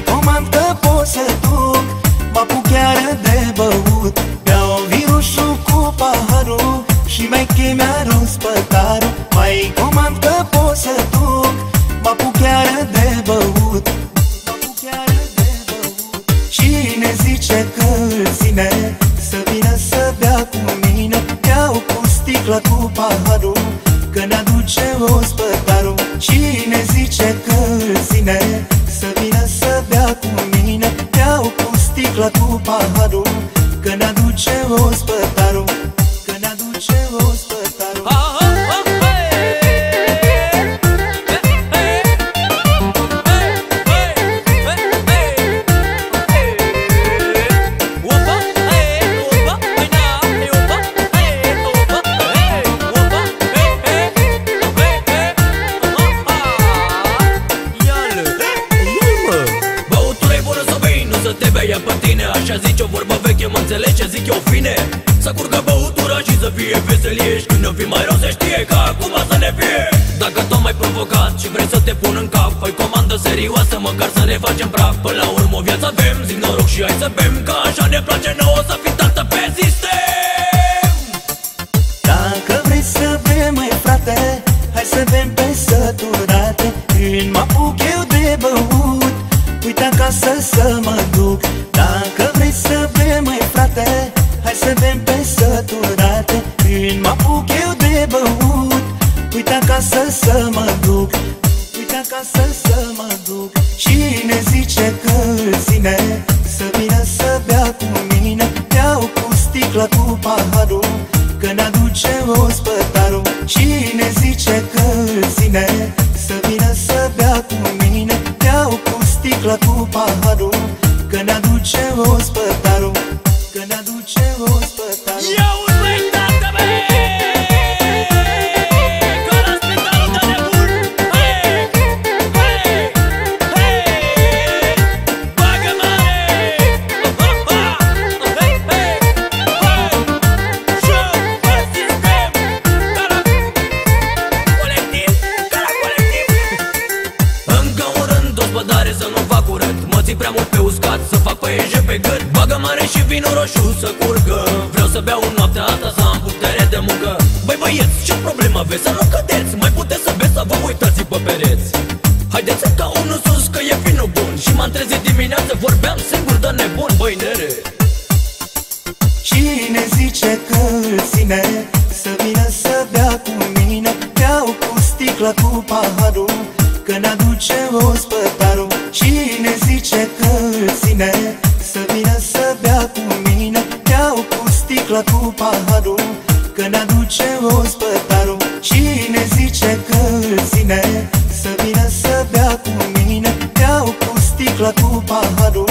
comand că pot să duc Mă apuc chiar de băut. Beau virusul cu paharul Și mai chemea spătarul Mai comand că pot să duc Mă apuc chiar de băut. Cine zice că zine Să vină să bea cu mine? Iau cu sticla cu paharul Că ne-aduce ospătarul cu sticla cu paharul Că ne-aduce ospătarul Că tine Așa zice o vorbă veche, mă înțelege, zic eu fine. Să curgă băutura și să fie veselie Și când o fi mai rău se știe că acum să ne fie. Dacă tot mai provocat și vrei să te pun în cap Păi comandă serioasă, măcar să ne facem praf. Până la urmă o viață avem, zic noroc și hai să bem Că așa ne place nouă să fii tată pe sistem. Dacă vrei să bem, mai frate Hai să bem pe săturate. Când mă apuc eu de băut Uite acasă să mă duc Dacă vrei să bem, măi frate Hai să bem pe săturate. Când mă apuc eu de băut Uite acasă să mă duc. Uite acasă să mă duc. Cine zice că zine Să vină să bea cu mine? Iau cu sticla cu paharul Că ne-aduce ospătarul. Cine zice că zine Să vină să bea cu mine? Iau cu sticla cu paharul Că ne-aduce ospătarul Că ne-aduce ospătarul Ia urmă-i tată, bă! Ca la spitalul de nebun Hei, hei, hei Bagă mare! Ha, ha, hei, hei, hei Joc pe sistem! Ca la colectiv, ca la colectiv! Încă un rând, o spădare să nu fac curăț Mă ții prea mult pe uscat, să fac păieje pe gât. Bagă mare și vinul roșu să curgă. Vreau să beau în noaptea asta, să am putere de muncă. Băi băieți, ce problemă aveți? Să nu cădeți, mai puteți să beți, să vă uitați pe pereți. Haideți ca unul sus, că e vinul bun. Și m-am trezit dimineață, vorbeam singur de nebun. Băi nere. Cine zice că zine Să vină să bea cu mine. Beau cu sticla cu paharul Că ne-aduce ospătarul Beau cu sticla cu paharul Că ne-aduce ospătarul. Cine zice că zine Să vină să bea cu mine? Beau cu sticla cu paharul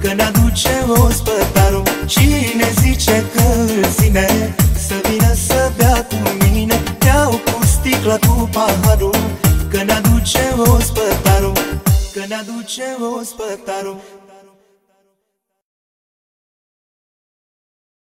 Că ne-aduce ospătarul. Cine zice că zine Să vină să bea cu mine? Iau cu sticla cu paharul Că ne-aduce ospătarul. Că ne-aduce ospătarul